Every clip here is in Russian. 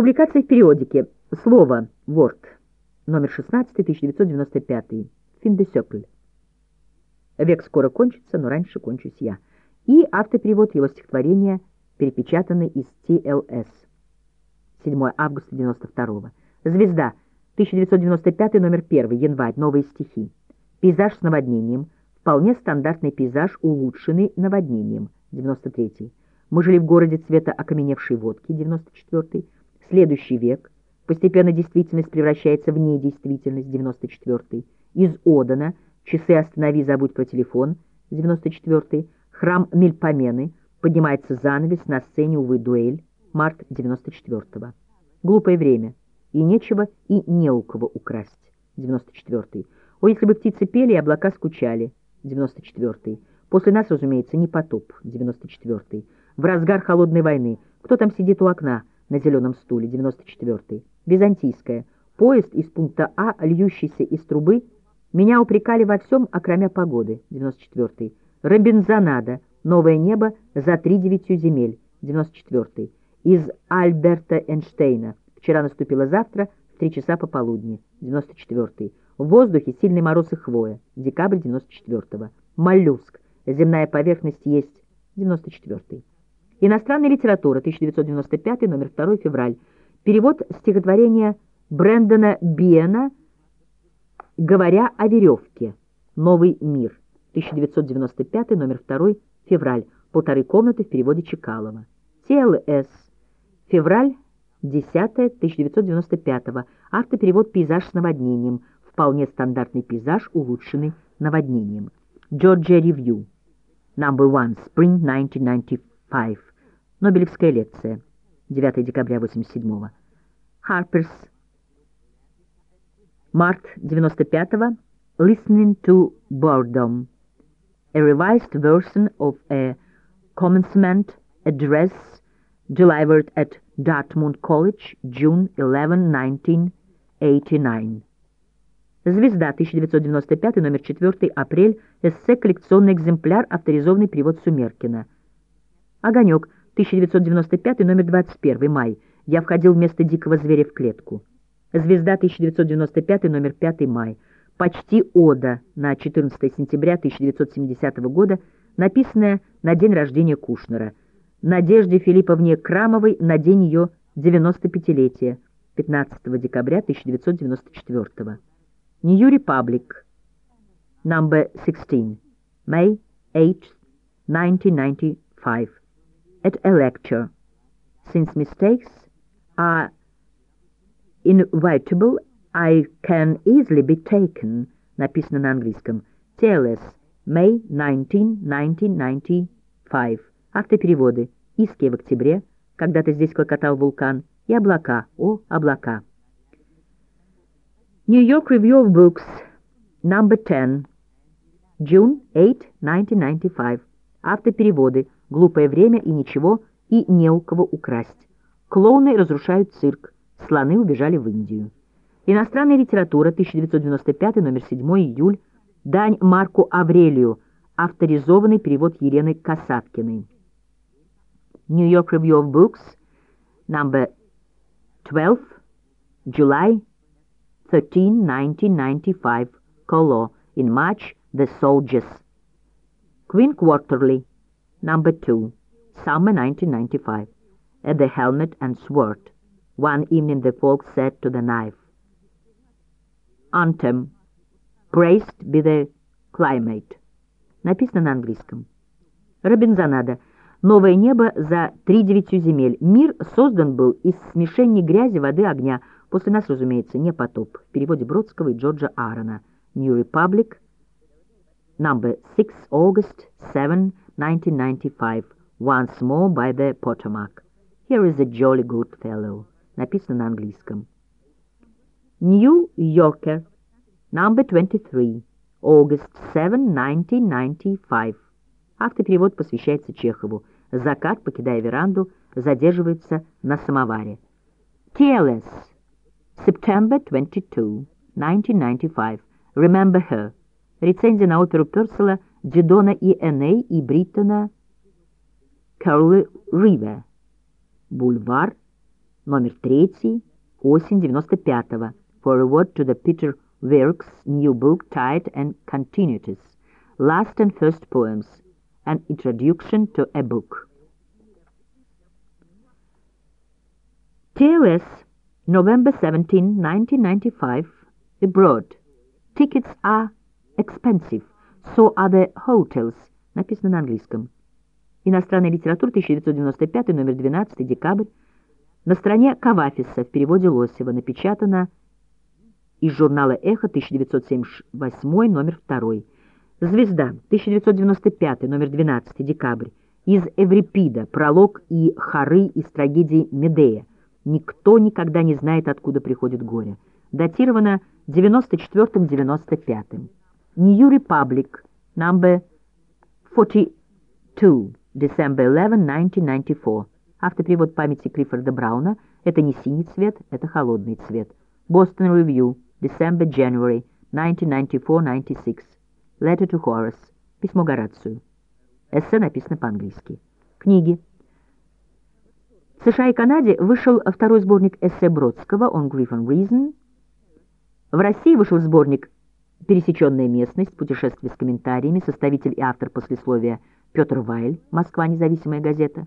Публикация в периодике. Слово. Word. Номер 16, 1995. Финдесёкль. Век скоро кончится, но раньше кончусь я. И автоперевод его стихотворения, перепечатанный из ТЛС. 7 августа 92 Звезда. 1995, номер 1, январь, новые стихи. Пейзаж с наводнением. Вполне стандартный пейзаж, улучшенный наводнением. 93 Мы жили в городе цвета окаменевшей водки. 94 Следующий век. Постепенно действительность превращается в недействительность. 94 Из Одана. Часы останови, забудь про телефон. 94 Храм Мельпомены. Поднимается занавес на сцене, увы, дуэль. Март 94 -го. Глупое время. И нечего, и не у кого украсть. 94-й. О, если бы птицы пели, и облака скучали. 94-й. После нас, разумеется, не потоп. 94-й. В разгар холодной войны. Кто там сидит у окна на зеленом стуле? 94-й. Византийская. Поезд из пункта А, льющийся из трубы. Меня упрекали во всем, окромя погоды. 94-й. Робинзонада. Новое небо за три девятью земель. 94-й. Из Альберта Эйнштейна. Вчера наступило завтра в три часа пополудни, 94-й. В воздухе сильный мороз и хвоя, декабрь 94-го. Моллюск. Земная поверхность есть 94-й. Иностранная литература, 1995, номер 2, февраль. Перевод стихотворения Брэндона Биена «Говоря о веревке. Новый мир», 1995, номер 2, февраль. Полторы комнаты в переводе Чекалова. ТЛС. Февраль 10 1995 Автоперевод «Пейзаж с наводнением». Вполне стандартный пейзаж, улучшенный наводнением. Georgia Review. Number one. Spring 1995. Нобелевская лекция. 9 декабря 87 Harper's. Март 95 Listening to Boredom. A revised version of a commencement address delivered at Dartmouth College, June 11, 1989. Звезда, 1995, номер 4, апрель, эссе, коллекционный экземпляр, авторизованный перевод Сумеркина. Огонек, 1995, номер 21, май. Я входил вместо дикого зверя в клетку. Звезда, 1995, номер 5, май. Почти ода на 14 сентября 1970 года, написанная на день рождения Кушнера. Надежде Филипповне Крамовой на день ее 95-летия, 15 декабря 1994 New Republic, number 16, May 8, 1995. At a lecture, since mistakes are inevitable, I can easily be taken, написано на английском. TLS, May 19, 1995. Автопереводы. Иския в октябре. Когда-то здесь клокотал вулкан. И облака. О, облака. New York Review of Books. Number 10. June 8, 1995. Автопереводы. Глупое время и ничего, и не у кого украсть. Клоуны разрушают цирк. Слоны убежали в Индию. Иностранная литература, 1995, номер 7, июль. Дань Марку Аврелию. Авторизованный перевод Елены Касаткиной. New York Review of Books, number 12, July 13, 1995, Colo. In March, The Soldiers. Queen Quarterly, number 2, summer 1995. At the helmet and sword. One evening the folk said to the knife. Anthem. Praised be the climate. Написано на английском. Робинзонада. Новое небо за три девятью земель. Мир создан был из смешения грязи, воды, огня. После нас, разумеется, не потоп. В переводе Бродского и Джорджа Аарона. New Republic, number 6 August 7, 1995. Once more by the Potomac. Here is a jolly good fellow. Написано на английском. New Yorker, number 23, August 7, 1995. Автоперевод посвящается Чехову. Закат, покидая веранду, задерживается на самоваре. TLS. September 22, 1995. Remember Her. Рецензия на оперу Персела Дидона и Эней и Бриттона Кэролы Ривер. Бульвар. номер 3, осень 95-го, Forward to the Peter Works new book Tide and Continuities, Last and First Poems, An Introduction to a Book. TOS, November 17, 1995, abroad. Tickets are expensive, So are the hotels. Написано на английском. Иностранная литература, 1995, номер 12, декабрь. На стороне Кавафиса в переводе Лосева напечатано из журнала «Эхо», 1978, номер 2. «Звезда», 1995, номер 12, декабрь. Из «Эврипида», пролог и хоры из трагедии «Медея». Никто никогда не знает, откуда приходит горе. Датировано 94-95. New Republic, number 42, December 11, 1994. Автоперевод памяти Клиффорда Брауна. Это не синий цвет, это холодный цвет. Boston Review, December, January, 1994-96. Letter to Horace. Письмо Горацию. Эссе написано по-английски. Книги. В США и Канаде вышел второй сборник эссе Бродского «On Grief and Reason». В России вышел сборник «Пересеченная местность. Путешествие с комментариями». Составитель и автор послесловия Петр Вайль. Москва. Независимая газета.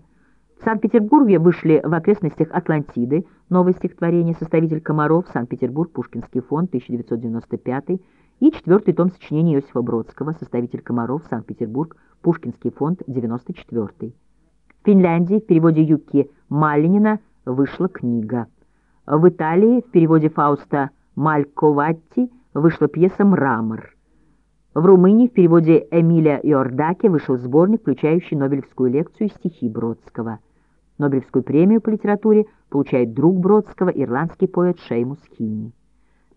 В Санкт-Петербурге вышли в окрестностях Атлантиды новое стихотворение «Составитель Комаров. Санкт-Петербург. Пушкинский фонд. 1995» и четвертый том сочинения Иосифа Бродского «Составитель Комаров. Санкт-Петербург. Пушкинский фонд. 94». В Финляндии в переводе Юки Малинина вышла книга. В Италии в переводе Фауста Мальковатти вышла пьеса «Мрамор». В Румынии в переводе Эмиля Иордаки вышел сборник, включающий Нобелевскую лекцию стихи Бродского. Нобелевскую премию по литературе получает друг Бродского, ирландский поэт Шеймус Хинни.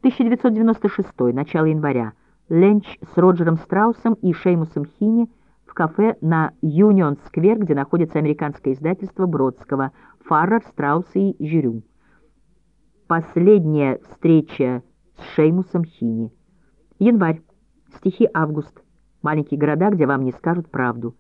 1996, начало января. Ленч с Роджером Страусом и Шеймусом Хинни в кафе на Юнион-сквер, где находится американское издательство Бродского, Фаррер, Страус и Жюрю. Последняя встреча с Шеймусом Хинни. Январь. Стихи Август. Маленькие города, где вам не скажут правду.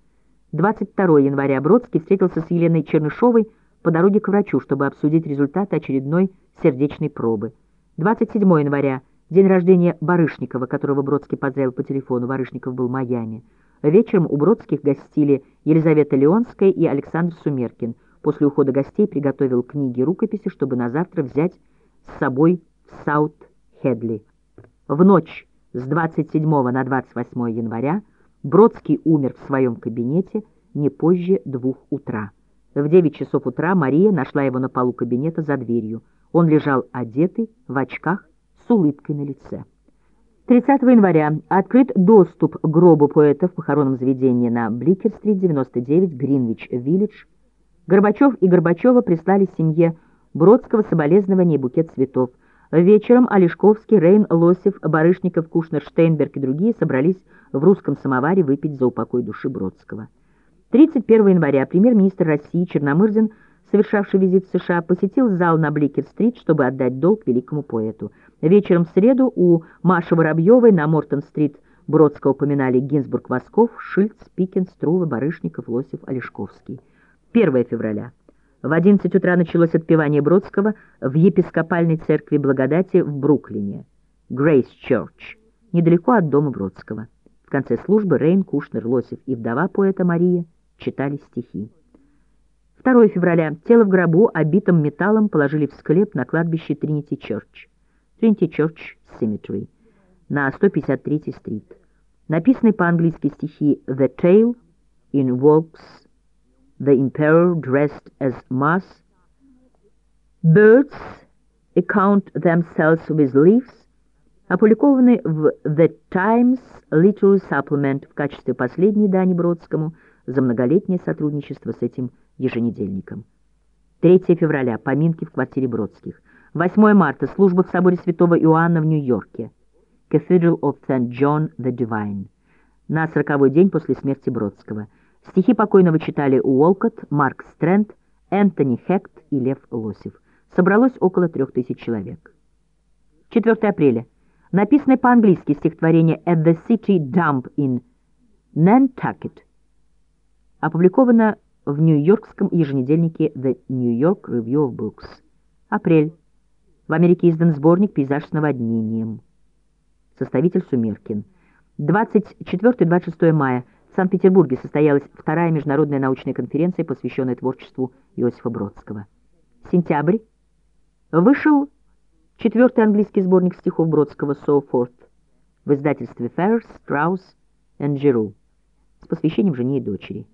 22 января Бродский встретился с Еленой Чернышовой по дороге к врачу, чтобы обсудить результаты очередной сердечной пробы. 27 января – день рождения Барышникова, которого Бродский поздравил по телефону. Барышников был в Майами. Вечером у Бродских гостили Елизавета Леонская и Александр Сумеркин. После ухода гостей приготовил книги и рукописи, чтобы на завтра взять с собой в Саут-Хедли. В ночь с 27 на 28 января Бродский умер в своем кабинете не позже двух утра. В 9 часов утра Мария нашла его на полу кабинета за дверью. Он лежал одетый, в очках, с улыбкой на лице. 30 января открыт доступ к гробу поэта в похоронном заведении на Бликер-стрит, 99, Гринвич-Виллидж. Горбачев и Горбачева прислали семье Бродского соболезнования и букет цветов. Вечером Олешковский, Рейн, Лосев, Барышников, Кушнер, Штейнберг и другие собрались в русском самоваре выпить за упокой души Бродского. 31 января премьер-министр России Черномырдин, совершавший визит в США, посетил зал на Бликер-стрит, чтобы отдать долг великому поэту. Вечером в среду у Маши Воробьевой на Мортон-стрит Бродского упоминали Гинзбург, Восков, Шильц, Пикин, Струва, Барышников, Лосев, Олешковский. 1 февраля. В 11 утра началось отпевание Бродского в епископальной церкви Благодати в Бруклине, Грейс Чёрч, недалеко от дома Бродского. В конце службы Рейн, Кушнер, Лосев и вдова поэта Мария читали стихи. 2 февраля тело в гробу, обитым металлом, положили в склеп на кладбище Тринити Чёрч, Тринити Чёрч Cemetery, на 153-й стрит. Написанные по-английски стихи «The Tale» in Walks the emperor dressed as mouse. Birds account themselves with leaves, опубликованы в The Times Literary Supplement в качестве последней дани Бродскому за многолетнее сотрудничество с этим еженедельником. 3 февраля. Поминки в квартире Бродских. 8 марта. Служба в соборе святого Иоанна в Нью-Йорке. Cathedral of St. John the Divine. На сороковой день после смерти Бродского. Стихи покойного читали Уолкотт, Марк Стрэнд, Энтони Хект и Лев Лосев. Собралось около трех тысяч человек. 4 апреля. Написанное по-английски стихотворение «At the City Dump in Nantucket» опубликовано в нью-йоркском еженедельнике The New York Review of Books. Апрель. В Америке издан сборник «Пейзаж с наводнением». Составитель Сумеркин. 24-26 мая. В Санкт-Петербурге состоялась вторая международная научная конференция, посвященная творчеству Иосифа Бродского. Сентябрь. Вышел четвертый английский сборник стихов Бродского «So Forth» в издательстве Ferrers, Strauss and Giroux с посвящением жене и дочери.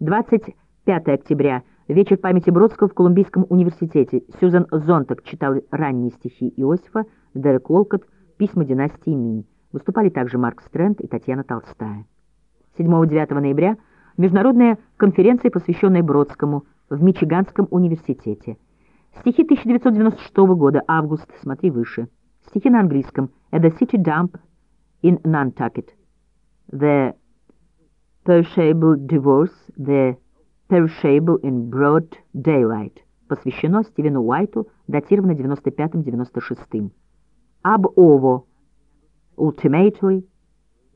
25 октября. Вечер памяти Бродского в Колумбийском университете. Сьюзан Зонтак читал ранние стихи Иосифа, Дерек Уолкотт, письма династии Минь. Выступали также Марк Стрэнд и Татьяна Толстая. 7-9 ноября международная конференция, посвященная Бродскому в Мичиганском университете. Стихи 1996 года, август, смотри выше. Стихи на английском. At the City Dump in Nantucket. The Perishable Divorce, The Perishable in Broad Daylight. Посвящено Стивену Уайту, датировано 95-96. Ab ovo. Ultimately,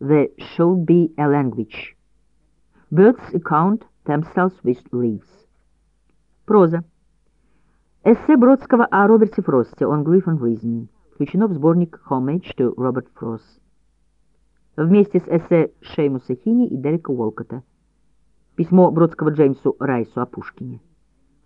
there should be a language. Birds account themselves with leaves. Проза. Эссе Бродского о Роберте Фросте «On Grief and Reason» включено в сборник «Homage to Robert Frost» вместе с эссе Шеймуса Хини и Дерека Уолкота. Письмо Бродского Джеймсу Райсу о Пушкине.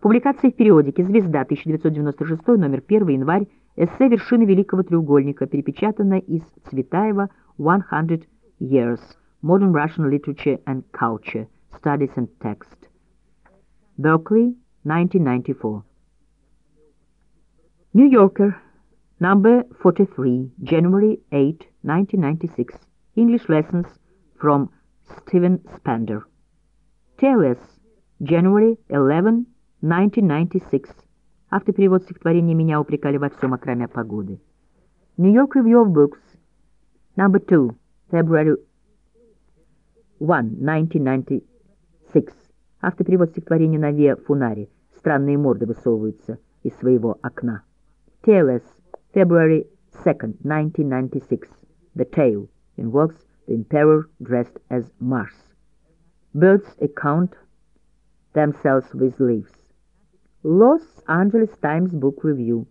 Публикация в периодике «Звезда», 1996, номер 1, январь, эссе «Вершины Великого Треугольника», перепечатано из Цветаева «100 Years. Modern Russian Literature and Culture. Studies and Text». Berkeley, 1994. New Yorker, number 43, January 8, 1996. English lessons from Stephen Spender. TLS, January 11, 1996. Автоперевод стихотворения «Меня упрекали во всем, окромя погоды». New York Review of Books, number 2, February 1, 1996. Автоперевод стихотворения «Наве Фунари». Странные морды высовываются из своего окна. TLS, February 2nd, 1996. The Tale invokes the emperor dressed as Mars. Birds account themselves with leaves. Los Angeles Times Book Review.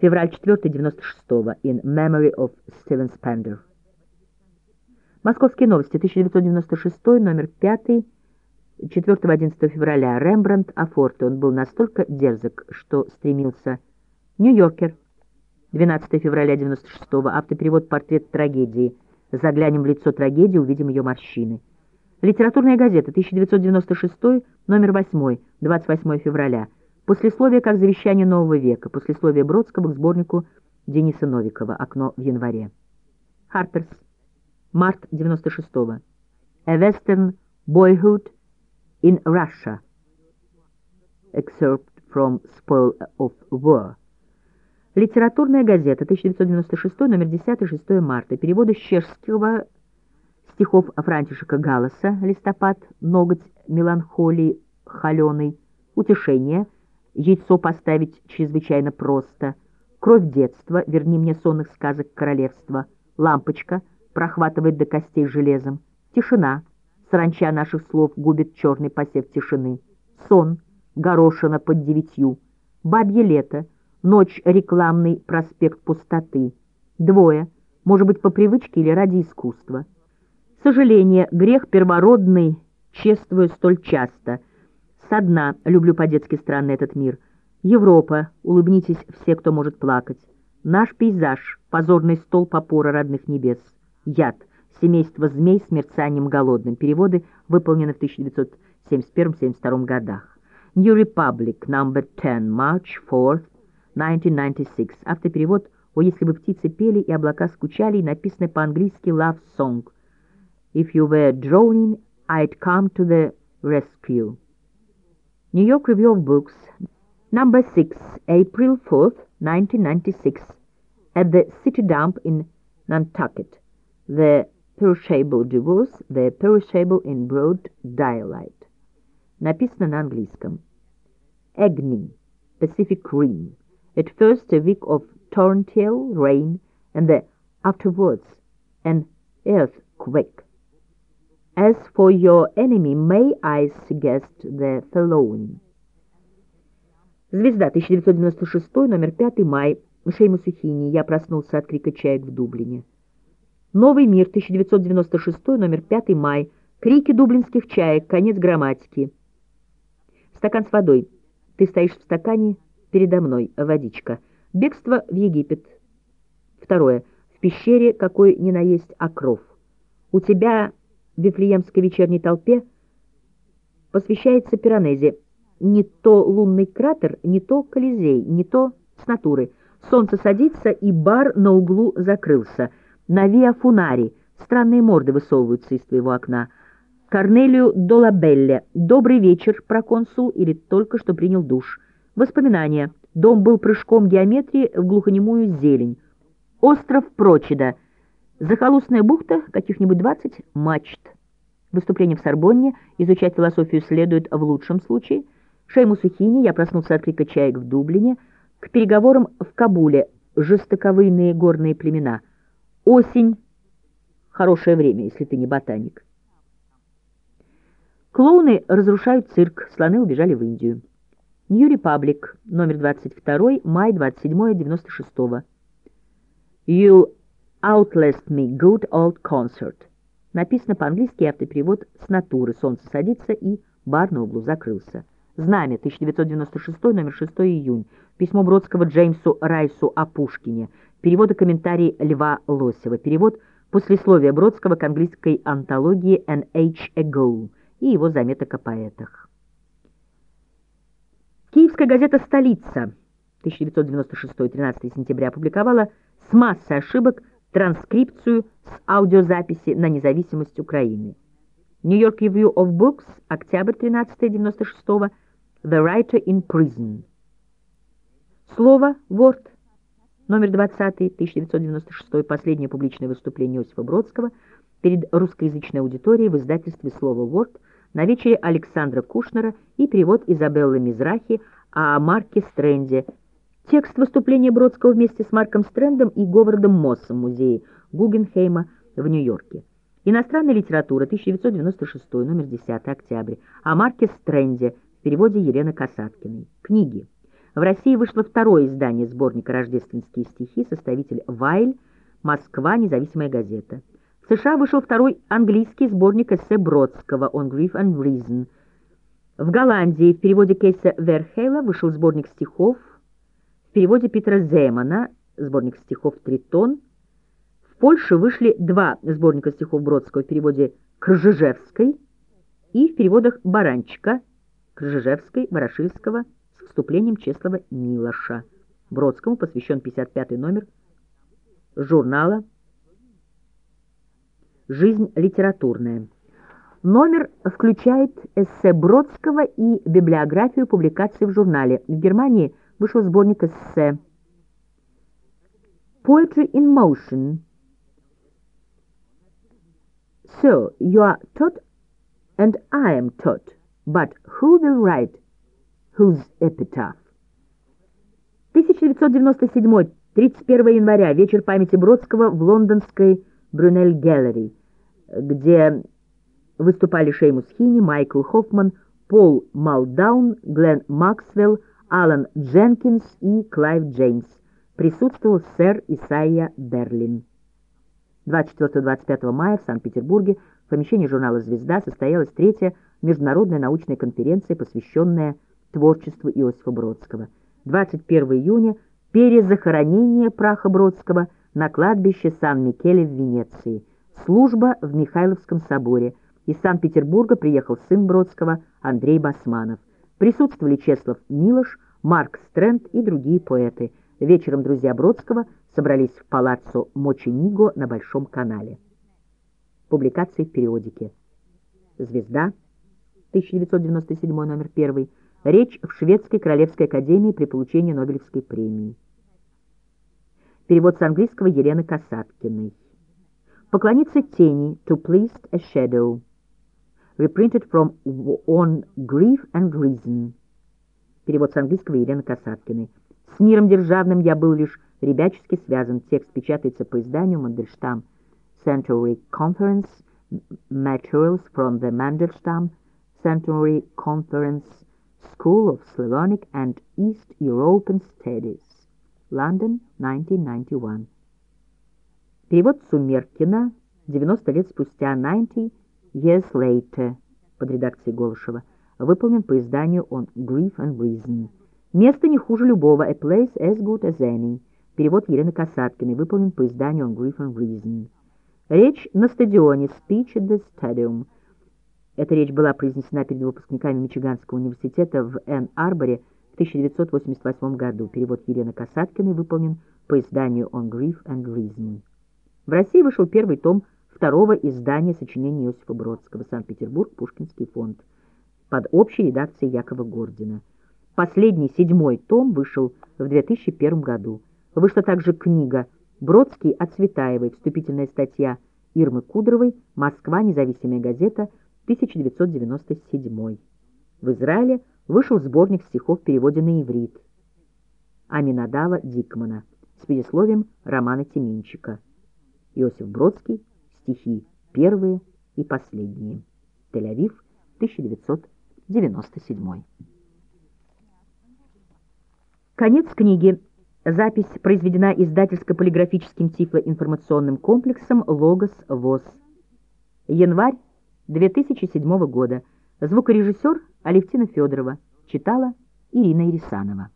Февраль 4, 96 In Memory of Steven Spender. Московские новости, 1996, номер 5, 4-11 февраля. Рембрандт Афорте. Он был настолько дерзок, что стремился Нью-Йоркер. 12 февраля 96-го. Автоперевод «Портрет трагедии». Заглянем в лицо трагедии, увидим ее морщины. Литературная газета, 1996, номер 8, 28 февраля. Послесловие как завещание нового века. Послесловие Бродского к сборнику Дениса Новикова. Окно в январе. Харперс. Март 96-го. A Western Boyhood in Russia. Excerpt from Spoil of War. Литературная газета, 1996, номер 10, 6 марта. Переводы чешского стихов Франтишека Галласа «Листопад», «Ноготь меланхолии холеный», «Утешение», «Яйцо поставить чрезвычайно просто», «Кровь детства», «Верни мне сонных сказок королевства», «Лампочка», «Прохватывает до костей железом», «Тишина», «Саранча наших слов губит черный посев тишины», «Сон», «Горошина под девятью», «Бабье лето», Ночь — рекламный проспект пустоты. Двое. Может быть, по привычке или ради искусства. Сожаление, грех первородный, чествую столь часто. Со дна люблю по-детски странный этот мир. Европа, улыбнитесь все, кто может плакать. Наш пейзаж, позорный стол попора родных небес. Яд, семейство змей с мерцанием голодным. Переводы выполнены в 1971-72 годах. New Republic, number 10, March 4 1996. Автоперевод «О, если бы птицы пели и облака скучали» и написано по-английски «Love Song». «If you were drowning, I'd come to the rescue». New York Review of Books, number 6, April 4th, 1996. At the City Dump in Nantucket. The Perishable Divorce, The Perishable in Broad Daylight. Написано на английском. Agni, Pacific Rim. At first a week of torrential rain, and the afterwards an earthquake. As for your enemy, may I suggest the following. Звезда, 1996, номер 5, май. Шейму Сухини. Я проснулся от крика чаек в Дублине. Новый мир, 1996, номер 5, май. Крики дублинских чаек, конец грамматики. Стакан с водой. Ты стоишь в стакане передо мной. Водичка. Бегство в Египет. Второе. В пещере какой ни наесть окров. У тебя в Вифлеемской вечерней толпе посвящается Пиранезе. Не то лунный кратер, не то Колизей, не то с натуры. Солнце садится, и бар на углу закрылся. На Виа Фунари странные морды высовываются из твоего окна. Корнелию Долабелле. Добрый вечер, проконсул, или только что принял душ. Воспоминания. Дом был прыжком геометрии в глухонемую зелень. Остров Прочеда. Захолустная бухта, каких-нибудь 20 мачт. Выступление в Сорбонне. Изучать философию следует в лучшем случае. Шейму Сухини. Я проснулся от крика чаек в Дублине. К переговорам в Кабуле. Жестоковыйные горные племена. Осень. Хорошее время, если ты не ботаник. Клоуны разрушают цирк. Слоны убежали в Индию. New Republic, номер 22, май 27, 96 -го. You outlast me, good old concert. Написано по-английски, автоперевод с натуры. Солнце садится и бар на углу закрылся. Знамя, 1996, номер 6 июнь. Письмо Бродского Джеймсу Райсу о Пушкине. Перевод и комментарий Льва Лосева. Перевод послесловия Бродского к английской антологии «An Age Ago» и его заметок о поэтах. Киевская газета «Столица» 1996 13 сентября опубликовала с массой ошибок транскрипцию с аудиозаписи на независимость Украины. New York Review of Books, октябрь 13 96 The Writer in Prison. Слово «Word», номер 20 1996 последнее публичное выступление Иосифа Бродского перед русскоязычной аудиторией в издательстве «Слово Word» на вечере Александра Кушнера и перевод Изабеллы Мизрахи о Марке Стрэнде. Текст выступления Бродского вместе с Марком Стрэндом и Говардом Моссом музее Гугенхейма в Нью-Йорке. Иностранная литература, 1996, номер 10, октябрь. О Марке Стрэнде в переводе Елены Касаткиной. Книги. В России вышло второе издание сборника «Рождественские стихи», составитель Вайль, Москва, независимая газета. В США вышел второй английский сборник эссе Бродского «On Grief and Reason». В Голландии в переводе Кейса Верхейла вышел сборник стихов, в переводе Питера Земана сборник стихов «Тритон». В Польше вышли два сборника стихов Бродского в переводе Кржижевской и в переводах Баранчика, Кржижевской, Ворошильского вступлением Чеслова Милоша. Бродскому посвящен 55-й номер журнала «Жизнь литературная». Номер включает эссе Бродского и библиографию публикаций в журнале. В Германии вышел сборник эссе Poetry in Motion. So, you are taught and I am taught, but who will write whose epitaph? 1997, 31 января, вечер памяти Бродского в лондонской Брюнель Гэллери где выступали Шеймус Хини, Майкл Хоффман, Пол Малдаун, Глен Максвелл, Алан Дженкинс и Клайв Джеймс. Присутствовал сэр Исайя Берлин. 24-25 мая в Санкт-Петербурге в помещении журнала «Звезда» состоялась третья международная научная конференция, посвященная творчеству Иосифа Бродского. 21 июня – перезахоронение праха Бродского на кладбище Сан-Микеле в Венеции – Служба в Михайловском соборе. Из Санкт-Петербурга приехал сын Бродского Андрей Басманов. Присутствовали Чеслов Милош, Марк Стрэнд и другие поэты. Вечером друзья Бродского собрались в палаццо Мочениго на Большом канале. Публикации в периодике. «Звезда», 1997 номер 1, речь в Шведской Королевской Академии при получении Нобелевской премии. Перевод с английского Елены Касаткиной. Поклониться тени, to please a shadow. Reprinted from On Grief and Reason. Перевод с английского Елены Касаткиной. С миром державным я был лишь ребячески связан. Текст печатается по изданию Мандельштам. Century Conference. Materials from the Mandelstam Century Conference School of Slavonic and East European Studies. London, 1991. Перевод Сумеркина «90 лет спустя» 90 Years Later под редакцией Голышева выполнен по изданию on Grief and Reason. Место не хуже любого A Place as Good as Any. Перевод Елены Касаткиной выполнен по изданию on Grief and Reason. Речь на стадионе Speech at the Stadium. Эта речь была произнесена перед выпускниками Мичиганского университета в Энн-Арборе в 1988 году. Перевод Елены Касаткиной выполнен по изданию On Grief and Reason. В России вышел первый том второго издания сочинений Иосифа Бродского «Санкт-Петербург. Пушкинский фонд» под общей редакцией Якова Гордина. Последний, седьмой том вышел в 2001 году. Вышла также книга «Бродский от Цветаевой», вступительная статья Ирмы Кудровой «Москва. Независимая газета. 1997». В Израиле вышел сборник стихов в переводе на иврит Аминадава Дикмана с предисловием Романа Теменчика. Иосиф Бродский Стихи первые и последние. Тель-Авив, 1997. Конец книги. Запись произведена издательско-полиграфическим тифлоинформационным комплексом «Логос ВОЗ». Январь 2007 года. Звукорежиссер Алевтина Федорова. Читала Ирина Ирисанова.